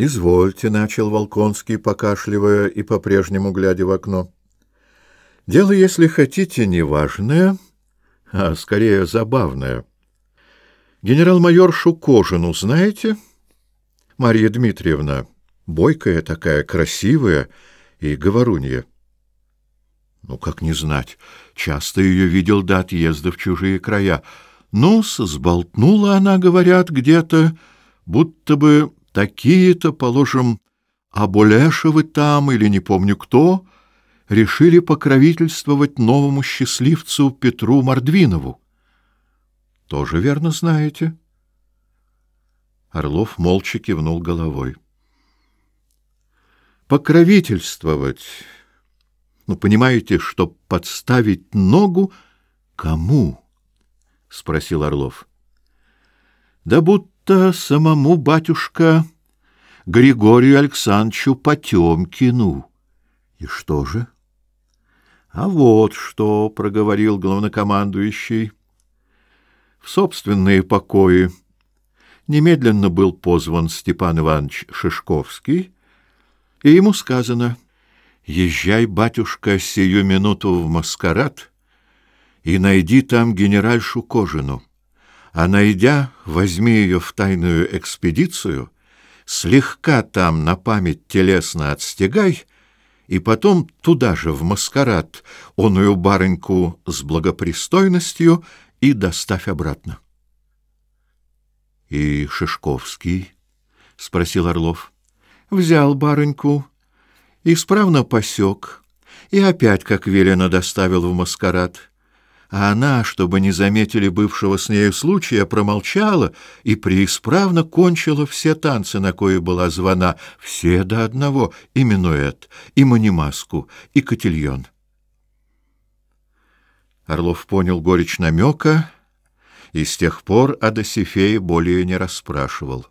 «Извольте», — начал Волконский, покашливая и по-прежнему глядя в окно. «Дело, если хотите, не важное, а скорее забавное. Генерал-майор Шукожину знаете? Мария Дмитриевна, бойкая такая, красивая и говорунья». «Ну, как не знать, часто ее видел до отъезда в чужие края. Ну, сболтнула она, говорят, где-то, будто бы такие-то, положим, Абулешевы там или не помню кто, решили покровительствовать новому счастливцу Петру Мордвинову. Тоже верно знаете? Орлов молча кивнул головой. Покровительствовать. Ну, понимаете, чтоб подставить ногу кому? спросил Орлов. Да будто это самому батюшка Григорию Александровичу Потемкину. И что же? А вот что, — проговорил главнокомандующий, — в собственные покои немедленно был позван Степан Иванович Шишковский, и ему сказано, «Езжай, батюшка, сию минуту в маскарад и найди там генеральшу Кожину». А найдя, возьми ее в тайную экспедицию, слегка там на память телесно отстегай, и потом туда же, в маскарад, оную барыньку с благопристойностью и доставь обратно. — И Шишковский? — спросил Орлов. — Взял барыньку, исправно посек, и опять, как велено, доставил в маскарад. — а она, чтобы не заметили бывшего с нею случая, промолчала и преисправно кончила все танцы, на кое была звана, все до одного, и минуэт, и манимаску, и котельон. Орлов понял горечь намека и с тех пор о Досифее более не расспрашивал.